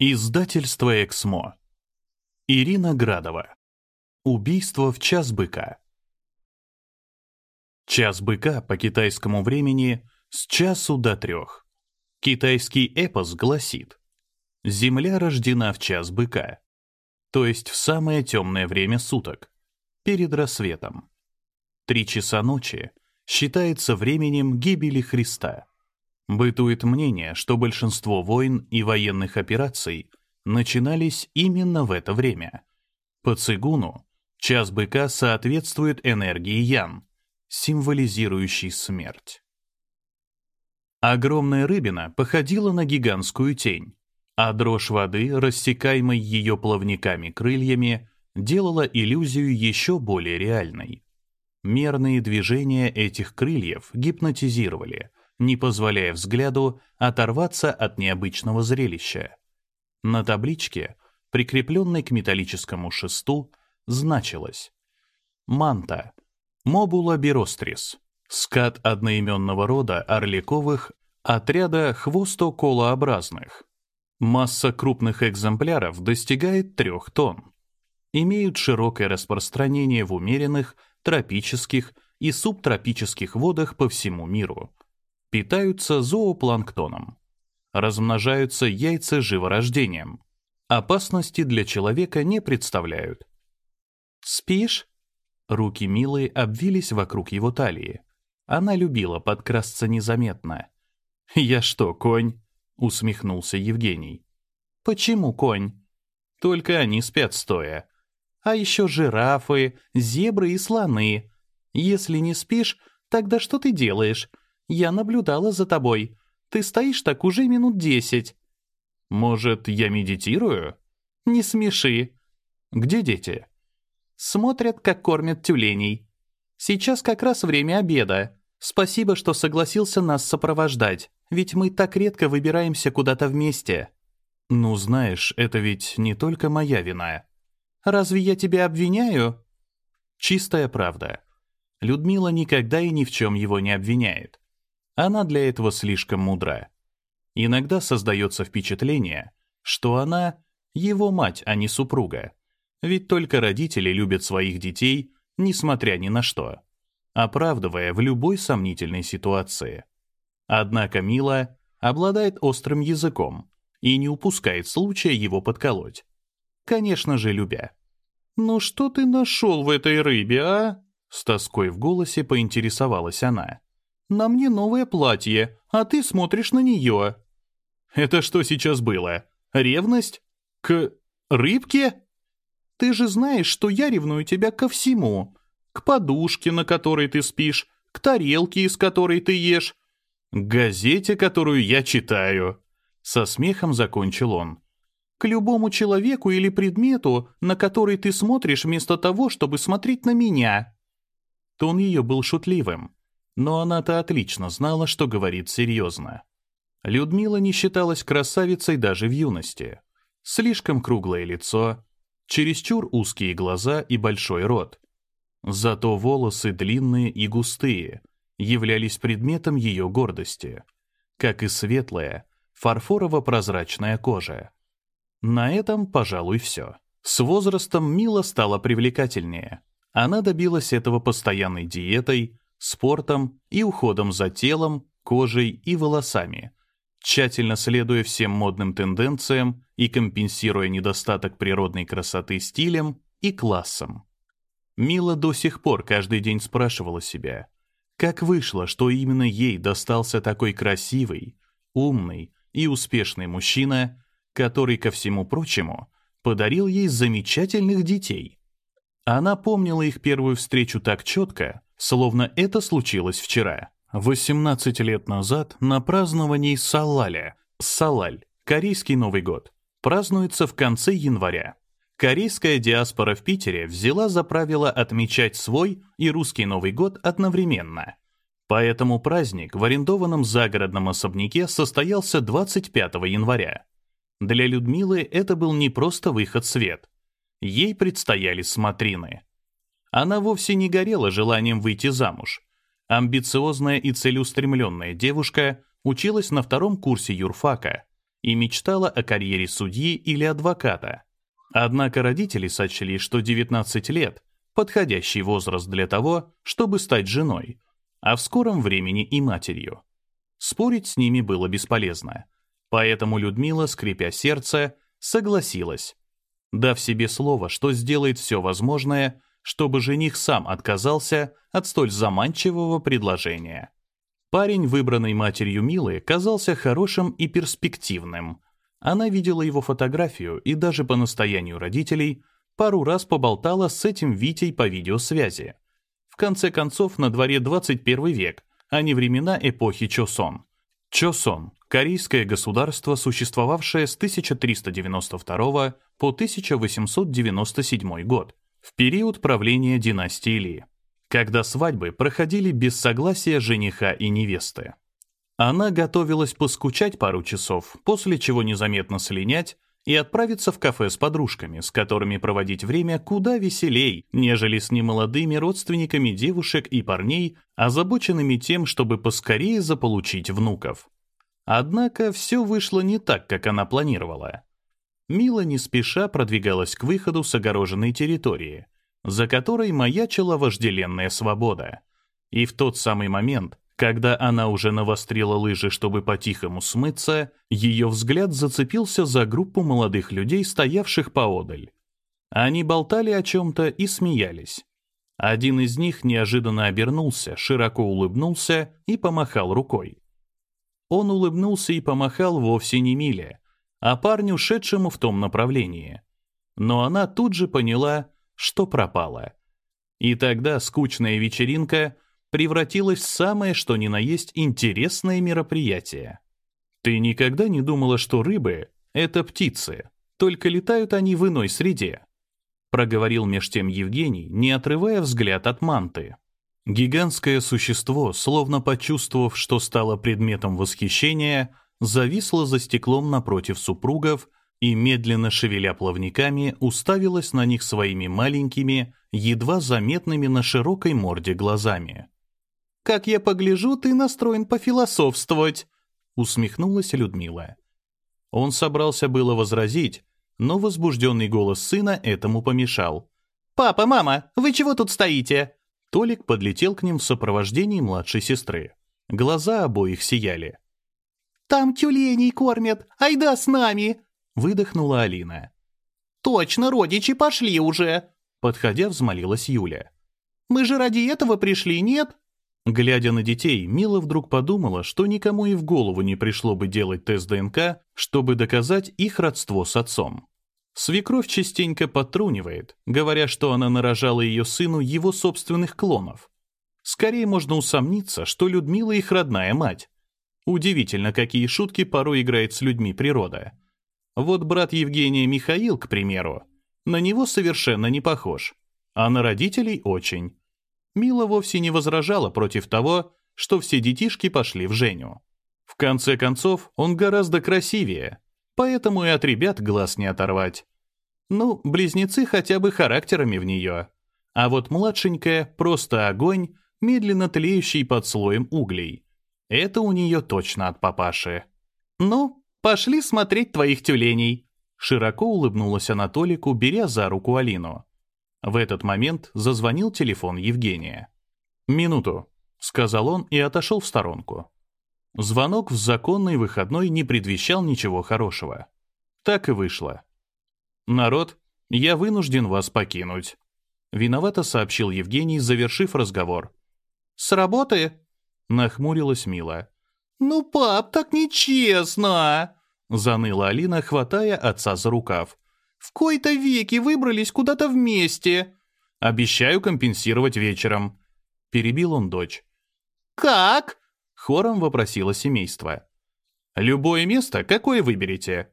Издательство «Эксмо». Ирина Градова. Убийство в час быка. Час быка по китайскому времени с часу до трех. Китайский эпос гласит «Земля рождена в час быка», то есть в самое темное время суток, перед рассветом. Три часа ночи считается временем гибели Христа. Бытует мнение, что большинство войн и военных операций начинались именно в это время. По цигуну час быка соответствует энергии Ян, символизирующей смерть. Огромная рыбина походила на гигантскую тень, а дрожь воды, рассекаемой ее плавниками крыльями, делала иллюзию еще более реальной. Мерные движения этих крыльев гипнотизировали — не позволяя взгляду оторваться от необычного зрелища. На табличке, прикрепленной к металлическому шесту, значилось «Манта, Мобула бирострис, скат одноименного рода орликовых отряда хвостоколообразных. Масса крупных экземпляров достигает 3 тонн. Имеют широкое распространение в умеренных, тропических и субтропических водах по всему миру питаются зоопланктоном. Размножаются яйца живорождением. Опасности для человека не представляют. «Спишь?» Руки Милы обвились вокруг его талии. Она любила подкрасться незаметно. «Я что, конь?» — усмехнулся Евгений. «Почему конь?» «Только они спят стоя. А еще жирафы, зебры и слоны. Если не спишь, тогда что ты делаешь? Я наблюдала за тобой. Ты стоишь так уже минут десять». «Может, я медитирую?» «Не смеши». «Где дети?» «Смотрят, как кормят тюленей. Сейчас как раз время обеда. Спасибо, что согласился нас сопровождать, ведь мы так редко выбираемся куда-то вместе». «Ну, знаешь, это ведь не только моя вина». «Разве я тебя обвиняю?» Чистая правда. Людмила никогда и ни в чем его не обвиняет. Она для этого слишком мудра. Иногда создается впечатление, что она — его мать, а не супруга. Ведь только родители любят своих детей, несмотря ни на что, оправдывая в любой сомнительной ситуации. Однако Мила обладает острым языком и не упускает случая его подколоть. Конечно же, любя. «Ну что ты нашел в этой рыбе, а?» С тоской в голосе поинтересовалась она. На мне новое платье, а ты смотришь на нее». «Это что сейчас было? Ревность? К рыбке?» «Ты же знаешь, что я ревную тебя ко всему. К подушке, на которой ты спишь, к тарелке, из которой ты ешь, к газете, которую я читаю». Со смехом закончил он. «К любому человеку или предмету, на который ты смотришь вместо того, чтобы смотреть на меня». Тон ее был шутливым, но она-то отлично знала, что говорит серьезно. Людмила не считалась красавицей даже в юности. Слишком круглое лицо, чересчур узкие глаза и большой рот. Зато волосы длинные и густые являлись предметом ее гордости, как и светлая, фарфорово-прозрачная кожа. На этом, пожалуй, все. С возрастом Мила стала привлекательнее. Она добилась этого постоянной диетой, спортом и уходом за телом, кожей и волосами, тщательно следуя всем модным тенденциям и компенсируя недостаток природной красоты стилем и классом. Мила до сих пор каждый день спрашивала себя, как вышло, что именно ей достался такой красивый, умный и успешный мужчина, который, ко всему прочему, подарил ей замечательных детей. Она помнила их первую встречу так четко, Словно это случилось вчера. 18 лет назад на праздновании Салаля, Салаль, корейский Новый год, празднуется в конце января. Корейская диаспора в Питере взяла за правило отмечать свой и русский Новый год одновременно. Поэтому праздник в арендованном загородном особняке состоялся 25 января. Для Людмилы это был не просто выход в свет. Ей предстояли смотрины. Она вовсе не горела желанием выйти замуж. Амбициозная и целеустремленная девушка училась на втором курсе юрфака. и мечтала о карьере судьи или адвоката. Однако родители сочли, что 19 лет – подходящий возраст для того, чтобы стать женой, а в скором времени и матерью. Спорить с ними было бесполезно. Поэтому Людмила, скрипя сердце, согласилась, дав себе слово, что сделает все возможное, чтобы жених сам отказался от столь заманчивого предложения. Парень, выбранный матерью Милы, казался хорошим и перспективным. Она видела его фотографию и даже по настоянию родителей пару раз поболтала с этим Витей по видеосвязи. В конце концов, на дворе 21 век, а не времена эпохи Чосон. Чосон – корейское государство, существовавшее с 1392 по 1897 год, в период правления династии Ли, когда свадьбы проходили без согласия жениха и невесты. Она готовилась поскучать пару часов, после чего незаметно слинять и отправиться в кафе с подружками, с которыми проводить время куда веселей, нежели с немолодыми родственниками девушек и парней, озабоченными тем, чтобы поскорее заполучить внуков. Однако все вышло не так, как она планировала. Мила не спеша продвигалась к выходу с огороженной территории, за которой маячила вожделенная свобода. И в тот самый момент, когда она уже навострила лыжи, чтобы по-тихому смыться, ее взгляд зацепился за группу молодых людей, стоявших поодаль. Они болтали о чем-то и смеялись. Один из них неожиданно обернулся, широко улыбнулся и помахал рукой. Он улыбнулся и помахал вовсе не Миле, а парню, шедшему в том направлении. Но она тут же поняла, что пропала. И тогда скучная вечеринка превратилась в самое что ни на есть интересное мероприятие. Ты никогда не думала, что рыбы — это птицы, только летают они в иной среде? Проговорил меж тем Евгений, не отрывая взгляд от манты. Гигантское существо, словно почувствовав, что стало предметом восхищения, зависла за стеклом напротив супругов и, медленно шевеля плавниками, уставилась на них своими маленькими, едва заметными на широкой морде глазами. «Как я погляжу, ты настроен пофилософствовать», — усмехнулась Людмила. Он собрался было возразить, но возбужденный голос сына этому помешал. «Папа, мама, вы чего тут стоите?» Толик подлетел к ним в сопровождении младшей сестры. Глаза обоих сияли. «Там тюленей кормят! Айда с нами!» — выдохнула Алина. «Точно, родичи пошли уже!» Подходя, взмолилась Юля. «Мы же ради этого пришли, нет?» Глядя на детей, Мила вдруг подумала, что никому и в голову не пришло бы делать тест ДНК, чтобы доказать их родство с отцом. Свекровь частенько потрунивает, говоря, что она нарожала ее сыну его собственных клонов. Скорее можно усомниться, что Людмила их родная мать. Удивительно, какие шутки порой играет с людьми природа. Вот брат Евгения Михаил, к примеру, на него совершенно не похож, а на родителей очень. Мила вовсе не возражала против того, что все детишки пошли в Женю. В конце концов, он гораздо красивее, поэтому и от ребят глаз не оторвать. Ну, близнецы хотя бы характерами в нее. А вот младшенькая — просто огонь, медленно тлеющий под слоем углей. Это у нее точно от папаши. «Ну, пошли смотреть твоих тюленей», — широко улыбнулась Анатолику, беря за руку Алину. В этот момент зазвонил телефон Евгения. «Минуту», — сказал он и отошел в сторонку. Звонок в законный выходной не предвещал ничего хорошего. Так и вышло. «Народ, я вынужден вас покинуть», — виновато сообщил Евгений, завершив разговор. «С работы?» Нахмурилась Мила. «Ну, пап, так нечестно!» Заныла Алина, хватая отца за рукав. «В кои-то веки выбрались куда-то вместе!» «Обещаю компенсировать вечером», — перебил он дочь. «Как?» — хором вопросило семейство. «Любое место, какое выберете?»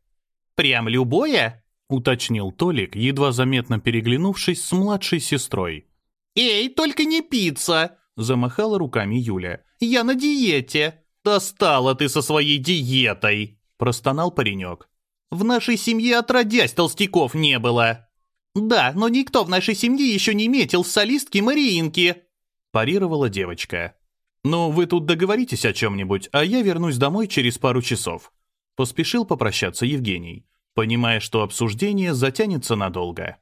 «Прям любое?» — уточнил Толик, едва заметно переглянувшись с младшей сестрой. «Эй, только не пицца!» — замахала руками Юля. «Я на диете!» «Достала ты со своей диетой!» — простонал паренек. «В нашей семье отродясь толстяков не было!» «Да, но никто в нашей семье еще не метил солистки Мариинки!» — парировала девочка. «Ну, вы тут договоритесь о чем-нибудь, а я вернусь домой через пару часов». Поспешил попрощаться Евгений, понимая, что обсуждение затянется надолго.